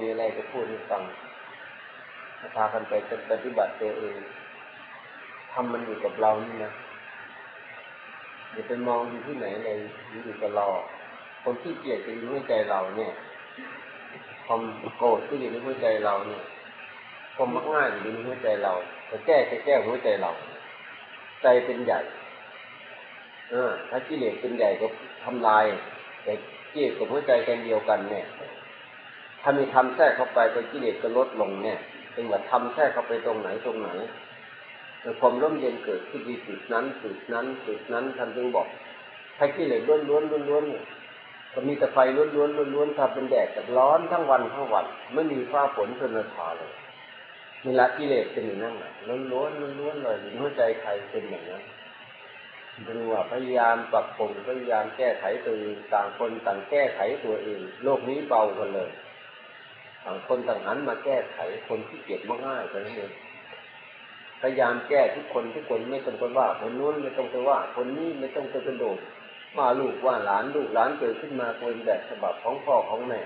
มีอะไรจะพูดให้ฟังพากันไปปฏิบัติตัวเองทำมันอยู่กับเรานี่นะอย่าไปมองอยู่ที่ไหนเลยอยู่กับเราคนที่เกลียดจะอยู่ในใจเราเนี่ยความโกรธก็อยู่ในหัวใจเราเนี่ยความมักง่ายอยู่ในหัวใจเราจะแก้จะแก้หัวใจเรา ใจเป็นใหญ่ เออ ถ้ากิเลสเป็นใหญ่ก็ทำลาย แต่กิเลสกับหัวใจกันเดียวกันเนี่ย ถ้ามีทำแทรกเข้าไปก็กิเลสก็ลดลงเนี่ยเป็นว่าทำแทรกเข้าไปตรงไหนตรงไหนแต่ความร่มเย็นเกิดขึ้นที่จุดนั้นจุดนั้นจุดนั้นท่านจึงบอกถ้ากิเลสล้วนล้วนล้วนล้วนเนี่ยก็มีแต่ไฟล้วนล้วนล้วนล้วนทำเป็นแดดแต่ร้อนทั้งวันทั้งวันไม่มีฟ้าฝนชนชาเลยเวลากิเลสเป็นอย่างนั้นล้วนล้วนล้วนเลยหัวใจใครเป็นอย่างนั้นดูว่าพยายามปรับปรุงพยายามแก้ไขตัวเองต่างคนต่างแก้ไขตัวเอง โลกนี้เบากันเลย ต่างคนต่างหันมาแก้ไขคนที่เกียจมากง่ายไปนั่นเองพยายามแก้ทุกคนทุกคนไม่ต้องไปว่าคนนู้นไม่ต้องไปว่า คนนี้ไม่ต้องไปกระโดดว่าลูกว่าหลานลูกหลานเกิดขึ้นมาเป็นแบบฉบับของพ่อของแม่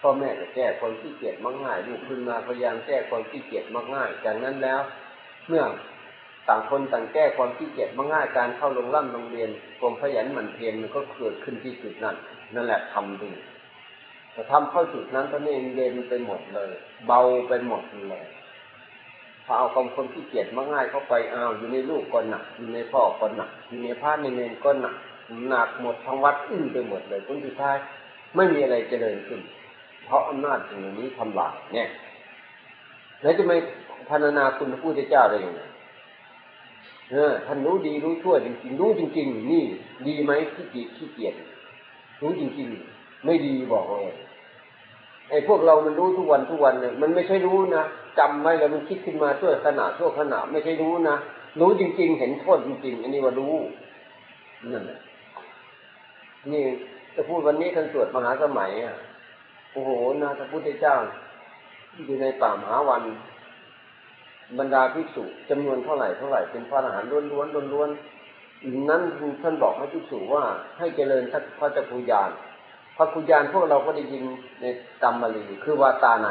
พ่อแม่จะแก้คนที่เกียจมากง่ายลูกขึ้นมาพยายามแก้คนที่เกียจมากง่ายจากนั้นแล้ว เมื่อต่างคนต่างแก้ความขี้เกียจมาง่ายการเข้าโรงร่ำโรงเรียนความขยันหมั่นเพียรมันก็เกิดขึ้นที่จุดนั้น นั่นแหละทำดี แต่ทำเข้าจุดนั้นตอนนี้เย็นไปหมดเลย เบาไปหมดเลยพอเอาความคนขี้เกียจมาง่ายเข้าไปอ้าวอยู่ในลูกก็หนักอยู่ในพ่อก็หนักอยู่ในพระในเนรก็หนักหนักหมดทั้งวัดอึ้งไปหมดเลยจนสุดท้ายไม่มีอะไรเจริญขึ้น เพราะอำนาจสิ่งนี้ทำลายเนี่ยแล้วจะไม่พัฒนาคุณพระพุทธเจ้าได้ยังไงเออท่านรู้ดีรู้ชั่วจริงๆรู้จริง ๆ นี่ ดีไหมขี้เกียจขี้เกียจรู้จริง ๆ ไม่ดีบอกเลยไอ้พวกเรามันรู้ทุกวันทุกวันเนี่ยมันไม่ใช่รู้นะจำไว้แล้วมันคิดขึ้นมาชั่วขณะชั่วขณะไม่ใช่รู้นะรู้จริง ๆ เห็นโทษจริง ๆ อันนี้ว่ารู้นั่นแหละนี่จะพูดวันนี้ท่านสวดมหาสมัยอะโอ้โหนะพระพุทธเจ้าอยู่ในป่ามหาวัน บรรดาภิกษุจำนวนเท่าไหร่เท่าไหร่เป็นพระอรหันต์ล้วนล้วนล้วนล้วนนั้นท่านบอกให้ภิกษุว่าให้เจริญพระจักรยาน พระกุญานพวกเราก็ได้ยินในตำมลีคือว่าตาใน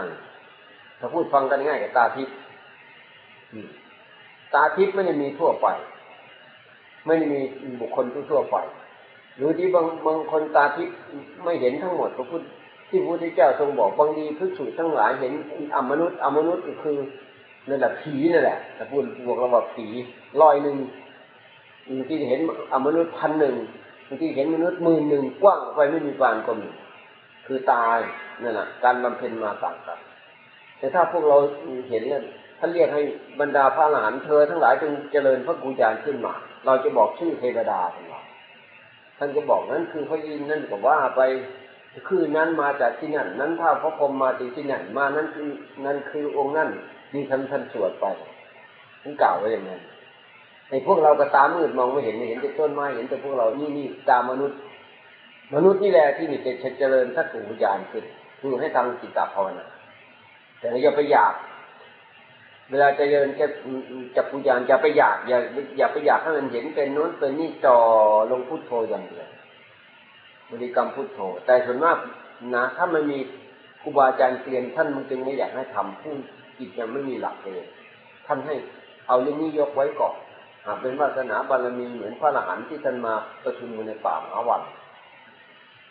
ถ้าพูดฟังกันง่ายกับตาทิพย์ตาทิพย์ไม่ได้มีทั่วไป ไม่ได้มีบุคคลทั่วไป หรือที่บางบางคนตาทิพย์ไม่เห็นทั้งหมดพระพุทธที่พระพุทธเจ้าทรงบอกบางทีภิกษุทั้งหลายเห็นอมนุษย์อมนุษย์ก็คือนั่นแหละผีนั่นแหละแต่พูดบวกราบอกผีลอยหนึ่งที่เห็นอมนุษย์พันหนึ่งางทีเห็นมนุษย์มื่นหนึ่งกว้างไปไม่มีปานก็มี คือตายนั่นแหละการบำเพ็ญมาต่างกัน แต่ถ้าพวกเราเห็นเนี่ยท่านเรียกให้บรรดาพระหลานเธอทั้งหลายจงเจริญพระกุญานขึ้นมา เราจะบอกชื่อเทวดาของเราท่านก็บอกนั้นคือพระยินนั่นก็ว่าไปคือนั้นมาจากที่นั่น นั้นถ้าพระพรหมมาจากที่นั่นมานั้นคือนั่นคือองค์นั่นนี่ท่านท่านสวดไปท่านกล่าวไว้อย่างนั้น ไอ้พวกเราก็ตามืดมองไม่เห็นไม่เห็นแต่ต้นไม้เห็นแต่พวกเรานี่นี่ตามมนุษย์ มนุษย์นี่แหละที่นี่จะเจริญสักถุญานขึ้นคือให้ทำจิตตภาวนาแต่อย่าไปอยาก เวลาจะเดินจะจับปุญานอย่าไปอยากอย่าอย่าไปอยากให้มันเห็นเป็นนู้นเป็นนี่จ่อลงพุทโธอย่างเดียวบริกรรมพุทโธ แต่ส่วนมากนะถ้ามันมีครูบาอาจารย์เตือนท่านมันจึงไม่อยากให้ทำผู้จิตยังไม่มีหลักเลยท่านให้เอาเรื่องนี้ยกไว้ก่อน หากเป็นวาสนาบารมีเหมือนพระอรหันต์ที่ท่านมาประชุมในป่ามหาวัน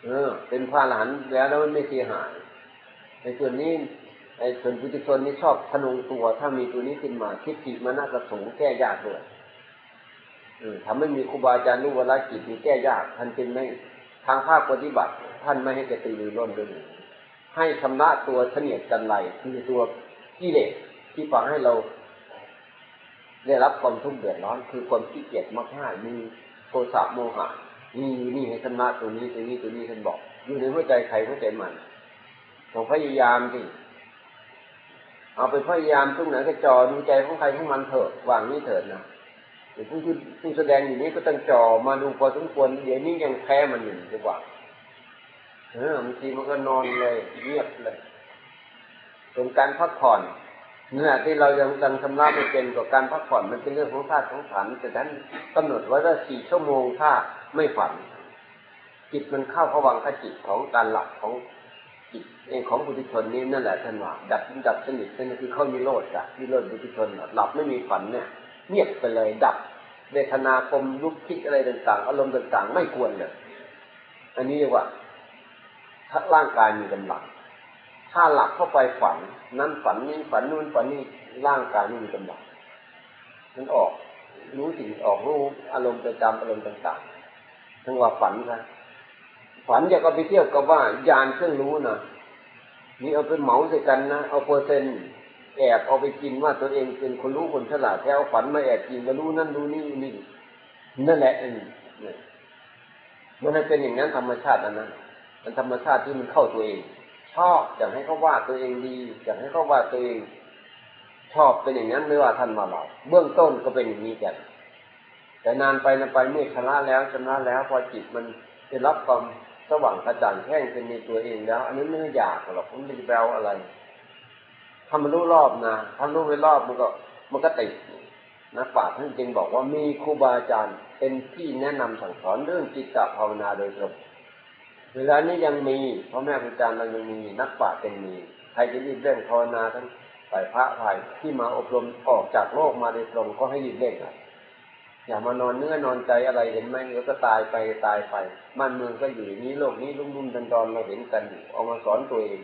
เออ เป็นพระอรหันต์แล้วแล้วมันไม่เสียหาย ในส่วนนี้ไอ้ส่วนพุทธชนนี่ชอบทนงตัวถ้ามีตัวนี้ขึ้นมาคิดจิตมันน่าจะสงแก้ยากด้วยเออทำไม่มีครูบาอาจารย์รู้ว่าละจิตมีแก้ยากท่านจึงไม่ทางภาคปฏิบัติ ท่านไม่ให้กระตือรือร้นด้วยให้ชำระตัวเสนียดจันไรคือตัวกิเลสที่ฟังให้เรา ได้รับความทุกข์เดือดร้อน คือความขี้เกียจมากง่ายมีโทสะโมหะนี่นี่ให้ชำระตัวนี้ตัวนี้ตัวนี้ท่านบอก อยู่ในหัวใจใครหัวใจมันต้องพยายามสิเอาไปพยายามตรงไหนก็จอดูใจของใครของมันเถอะวางนี้เถิดนะแต่ผู้ผู้แสดงอยู่นี้ก็ต้องจอมาดูพอสมควรเดี๋ยวนี้ยังแพ้มันอยู่ดีกว่าเออบางทีมันก็นอนเลยเงียบเลยตรงการพักผ่อน เนี่ยที่เรายังยังชำระไม่เป็นกับการพักผ่อนมันเป็นเรื่องของธาตุของขันแต่ท่านกำหนดไว้ว่าสี่ชั่วโมงถ้าไม่ฝัน จิตมันเข้าผวังขจิตของการหลับของจิตเองของบุตุชนนี้นั่นแหละท่านว่าดับดับสนิทนั่นคือเข้านิโรธอะนิโรธบุตุชนหลับไม่มีฝันเนี่ยเงียบไปเลยดับเวทนากรมลุกคิดอะไรต่างๆ อารมณ์ต่างๆ ไม่ควรเลย อันนี้เรียกว่าร่างกายมีกำลัง ถ้าหลับเข้าไปฝัน นั้นฝันนี้ฝันนู่นฝันนี้ร่างกายไม่มีกำลังมันออกรู้สิ่งออกรู้อารมณ์ประจำอารมณ์ต่างๆทั้งว่าฝันครับฝันอยากเอาไปเที่ยวกับว่ายานเครื่องรู้นะนี่เอาไปเหมาใส่กันนะเอาเปอร์เซ็นต์แอบเอาไปกินว่าตัวเองเป็นคนรู้คนฉลาดแท้ฝันมาแอบกินมารู้นั่นรู้นี่นี่นั่นแหละอันนี้มันเป็นอย่างนั้นธรรมชาติอันนั้นมันธรรมชาติที่มันเข้าตัวเอง ชอบอยากให้เขาว่าตัวเองดีอยากให้เขาว่าตัวเองชอบเป็นอย่างนั้นไม่ว่าท่านมาหลอกเบื้องต้นก็เป็นอย่างนี้กันแต่นานไปนานไปเมื่อชนะแล้วชนะแล้วพอจิตมันได้รับความสว่างกระจ่างแจ้งเป็นในตัวเองแล้ว อันนี้ไม่อยากหรอกมันไม่แปลอะไรถ้ามันรู้รอบนะถ้ารู้ไปรอบมันก็มันก็ติดนักปราชญ์ท่านจึงบอกว่ามีครูบาอาจารย์เป็นที่แนะนำสั่งสอนเรื่องจิตตภาวนาโดยตรง เวลานี้ยังมีพ่อแม่ครูอาจารย์เรายังมีนักปราชญ์เป็นมีใครจะรีบเร่งภาวนาทั้งฝ่ายพระฝ่ายที่มาอบรมออกจากโลกมาโดยตรงก็ให้รีบเร่งอย่ามานอนเนื้อนอนใจอะไรเห็นไหมแล้วก็ตายไปตายไปบ้านเมืองก็อยู่อย่างนี้โลกนี้ลุ่มลุ่มดันดอนเราเห็นกันอยู่เอามาสอนตัวเอง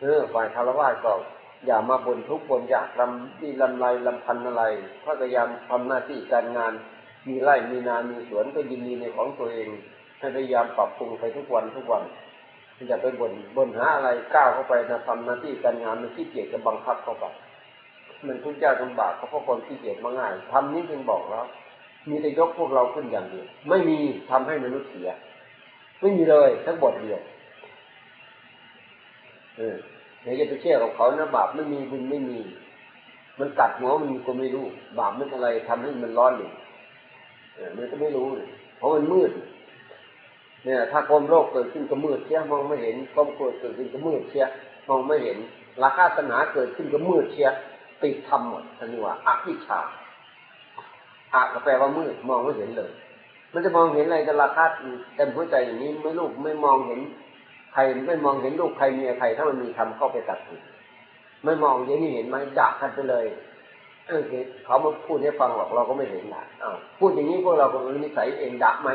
เออฝ่ายคารวะก็อย่ามาบนทุกข์บนอยากลำดีลำไรลำพันอะไรพยายามทำหน้าที่การงาน มีไร่มีนา มีสวนก็ยินดีในของตัวเอง พยายามปรับปรุงไปทุกวันทุกวันอย่าไปบนบนหาอะไรก้าวเข้าไปนะทำหน้าที่การงานมันขี้เกียจจะบังคับเข้าไปมันทุกข์ยากลำบากเพราะคนขี้เกียจมาง่ายทำนี้จึงบอกแล้วมีแต่ยกพวกเราขึ้นอย่างเดียวไม่มีทำให้มนุษย์เสีย ไม่มีเลยทั้งบทเดียวเออเดี๋ยวจะไปเชื่อกับเขานะบาปไม่มีบุญไม่มี มันตัดหัวมันก็ไม่รู้ บาปมันอะไรทำให้มันร้อนหนึ่งมันก็ไม่รู้เพราะมันมืด เนี่ย ถ้าความโลภเกิดขึ้นก็มืดเชียมองไม่เห็นความโกรธเกิดขึ้นก็มืดเชียมองไม่เห็นราคาตัณหาเกิดขึ้นก็มืดเชียติดทำหมดทันว่าอวิชชาอะก็แปลว่ามืดมองไม่เห็นเลย มันจะมองเห็นอะไรกันราคาเต็มหัวใจอย่างนี้ไม่ลูกไม่มองเห็นใครไม่มองเห็นลูกใครเมียใครถ้ามันมีทำเข้าไปตัดสินไม่มองอย่างนี้เห็นไหมด่ากันไปเลยเออเขามาพูดให้ฟังหรอกเราก็ไม่เห็นนะอ้าวพูดอย่างนี้พวกเราก็มีนิสัยเองด่าไหม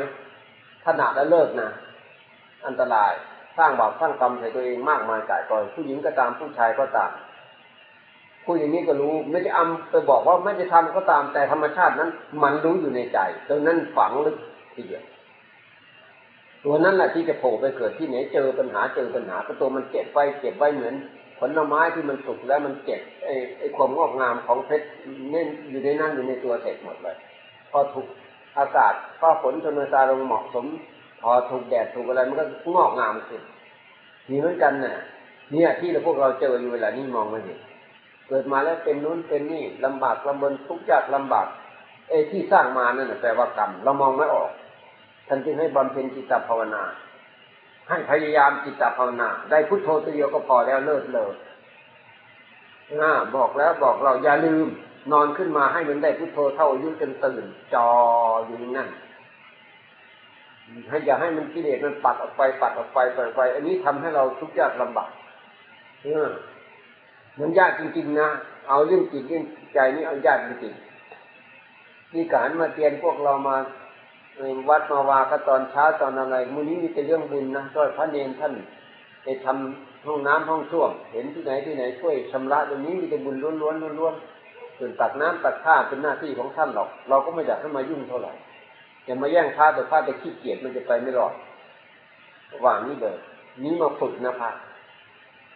ถ้าดแล้วเลิกนะ อันตรายสร้างบาปสร้างกรรมใส่ตัวเองมากมายกายกอนผู้หญิงก็ตามผู้ชายก็ตามพูดอย่างนี้ก็รู้ไม่ได้อำไปบอกว่าไม่จะทำก็ตามแต่ธรรมชาตินั้น มันรู้อยู่ในใจดังนั้นฝังลึกทีเดียวตัวนั้นแหละที่จะโผล่ไปเกิดที่ไหนเจอปัญหาเจอปัญหาก็ตัวมันเก็บไว้เก็บไว้เหมือนผลไม้ที่มันสุกแล้วมันเก็บไอ้ไอ้ความงอกงามของเพชรเน้นอยู่ในนั้นอยู่ในตัวเสร็จหมดเลย พอถูก อากาศก็ฝนชนซาลงเหมาะสม พอถูกแดดถูกอะไรมันก็งอกงามขึ้นมีเหมือนกันน่ะ เนี่ยที่เราพวกเราเจออยู่เวลานี้มองไม่เห็นเกิดมาแล้วเป็นนู้นเป็นนี่ลำบากลำบนทุกข์ยากลำบากเอที่สร้างมานั่นแปลว่ากรรมเรามองไม่ออกท่านจึงให้บำเพ็ญจิตตภาวนา ให้พยายามจิตตภาวนา ได้พุทโธตัวเดียวก็พอแล้วเลิศเลยนะบอกแล้วบอกเราอย่าลืม นอนขึ้นมาให้มันได้พุทโธเท่าอายุจนตื่น จออยู่นั่นให้อย่าให้มันกิเลสมันปัดออกไปปัดออกไปปัดออกไป อันนี้ทำให้เราทุกข์ยากลำบากเออมันยากจริงๆนะเอาเรื่องจิตเรื่องใจนี่เอายากจริงๆมีการมาเตียนพวกเรามาวัดมาวาก็ตอนเช้าตอนอะไรมื้อนี้มีแต่เรื่องบุญนะก็พระเนรท่านไปทำห้องน้ำห้องส้วมเห็นที่ไหนที่ไหนช่วยชำระตรงนี้มีแต่บุญล้วนๆล้วนๆ ส่วนตักน้ำตักข้าเป็นหน้าที่ของท่านหรอก เราก็ไม่อยากให้มายุ่งเท่าไหร่อย่ามาแย่งพระแต่พระจะขี้เกียจมันจะไปไม่รอดว่างนี้เลยนี้มาฝึกนะพระ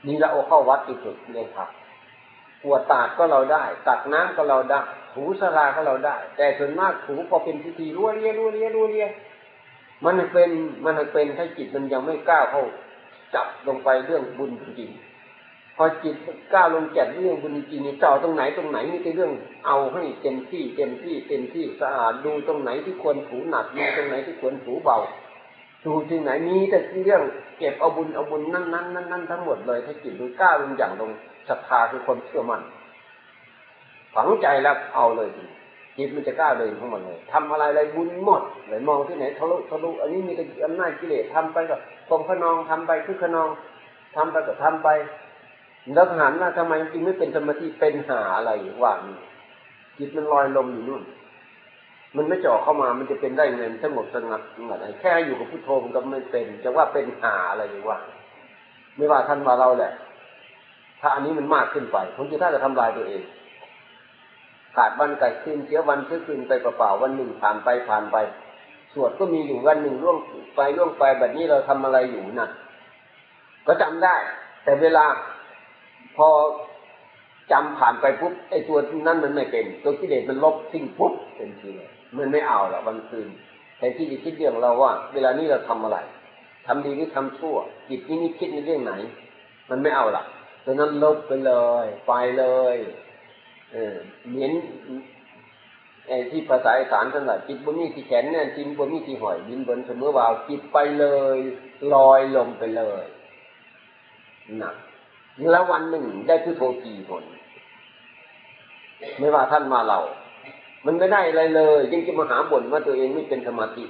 นี่เราเอาเข้าวัดที่ฝึกเรียนครับปวดตาดก็เราได้ ตักน้ำก็เราได้ถูสลาก็เราได้ แต่ส่วนมากถูพอเป็นพิธีรัวเรียรัวเรียรัวเรียมันเป็นมันเป็นถ้าจิตมันยังไม่กล้าเข้าจับลงไปเรื่องบุญจริง พอจิตกล้าลงจัดเรื่องบุญจริงนี่เจาะตรงไหนตรงไหนนี่เป็นเรื่องเอาให้เต็มที่เต็มที่เต็มที่สะอาดดูตรงไหนที่ควรถูหนักดูตรงไหนที่ควรถูเบาดูที่ไหนมีแต่เรื่องเก็บเอาบุญเอาบุญนั่นนั่นนั่นนั่นทั้งหมดเลยถ้าจิตมันกล้าลงอย่างลงศรัทธาคือความเชื่อมั่นฝังใจแล้วเอาเลยจิตมันจะกล้าเลยทั้งหมดเลยทำอะไรอะไรบุญหมดเลยมองที่ไหนทะลุทะลุอันนี้มีแต่อำนาจกิเลสทำไปก็ตรงขนองทำไปคือขนองทำไปก็ทำไป แล้วหันมาทำไมจริงไม่เป็นสมาธิเป็นหาอะไรว่างจิตมันลอยลมอยู่นู่น มันไม่จ่อเข้ามามันจะเป็นได้เงินสงบสงัดอะไรแค่อยู่กับพุทโธมันก็ไม่เป็น จะว่าเป็นหาอะไรอยู่ว่า ไม่ว่าท่านว่าเราแหละ ถ้าอันนี้มันมากขึ้นไปผมจะถ้าจะทำลายตัวเองขาดวันไก่คืนเสียวันเสียคืนไปเปล่าๆวันหนึ่งผ่านไปผ่านไป สวดก็มีอยู่วันหนึ่งล่วงไปล่วงไปแบบนี้เราทำอะไรอยู่นะก็จำได้ แต่เวลา พอจำผ่านไปปุ๊บไอ้ตัวนั้นมันไม่เป็น ตัวกิเลสมันลบทิ้งปุ๊บเป็นทีเลยมันไม่เอาละวันคืนแต่ที่จะคิดเรื่องเราว่า เวลานี้เราทำอะไรทำดีหรือทำชั่ว จิตนี้นี่คิดในเรื่องไหน มันไม่เอาละตัวนั้นลบไปเลย ไปเลย เออเหมือนไอ้ที่ภาษาอีสานท่านว่าจิตบนมีที่แขนแน่นจิตบนมีที่หอยบินบนเสมอวาวจิตไปเลย ลอยลงไปเลยหนะ แล้ววันหนึ่งได้พุทโธกี่คนไม่ว่าท่านมาเรา มันไม่ได้อะไรเลย ยังจะมาหาบ่นว่าตัวเองไม่เป็นสมาธิ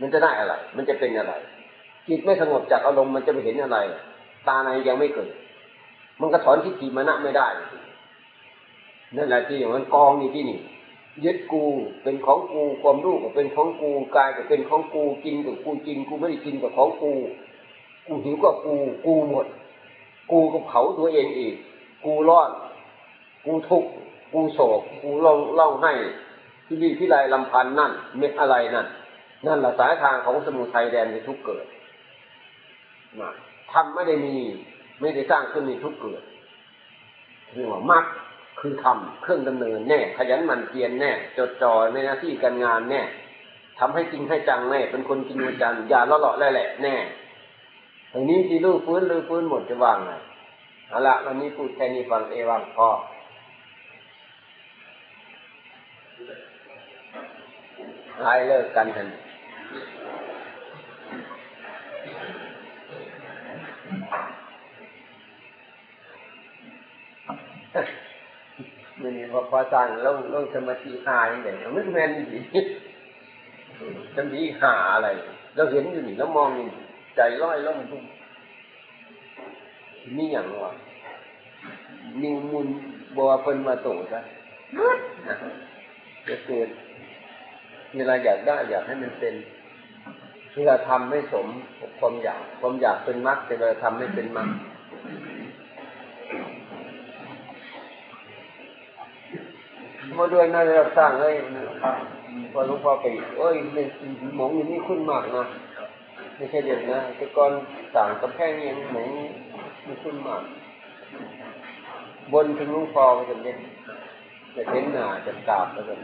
มันจะได้อะไร มันจะเป็นอะไร จิตไม่สงบจากอารมณ์มันจะไปเห็นอะไร ตาในยังไม่เกิด มันก็ถอนทิฏฐิมานะไม่ได้ นั่นแหละที่อย่างนั้นกองอยู่ที่นี่ยึดกูเป็นของกูความรู้ก็เป็นของกูกายก็เป็นของกูกินกับกูจริงกูไม่ได้กินกับของกู กูหิวก็กู กูหมด กูก็เผาตัวเองอีก กูร้อน กูทุกข์ กูโศก กูเล่าเล่าให้ที่รีพิไรลำพันนั่น เม็ดอะไรนั่น นั่นแหละสายทางของสมุทัยแดนในทุกเกิดมาทำไม่ได้มี ไม่ได้สร้างขึ้นในทุกเกิดเรียกว่ามัดคือทำเครื่องดำเนินแน่ ขยันหมั่นเพียรแน่ จดจ่อในหน้าที่การงานแน่ทำให้จริงให้จังแน่ เป็นคนจริงจังอย่าละเลาะแหละแน่ ทีนี้ที่ลูกฟื้นลือฟื้นหมดจะว่างไงเอาละวันนี้พูดแค่นี้ฟังเอวังพอหายเลิกกันทันมันนี่พอพอสั่งลงลงสมาธิหายอย่างเงี้ยมันแม่นดีสมาธิหาอะไร เราเห็นอยู่นี่เรามองอยู่ ใจร้อยล่มทุกนี่อย่างวะนิวมุนบัวเพิ่นมาส่งซะจะเกิดเวลาอยากได้อยากให้มันเป็นเวลาทำไม่สมความอยาก ความอยากเป็นมรรคแต่เวลาทำไม่เป็นมรรคพอด้วยน่าจะสร้างเลยพอหลวงพ่อไปเอ้ยหมองอย่างนี้ขึ้นมากนะ ไม่ใช่เด็กนะแต่ก่อนต่างกำแพงนี่หมือนมันขึ้นมาบนถึงหลวงพ่อก็จะเด็นจะเห็นหน้าจะกราบแล้วกัน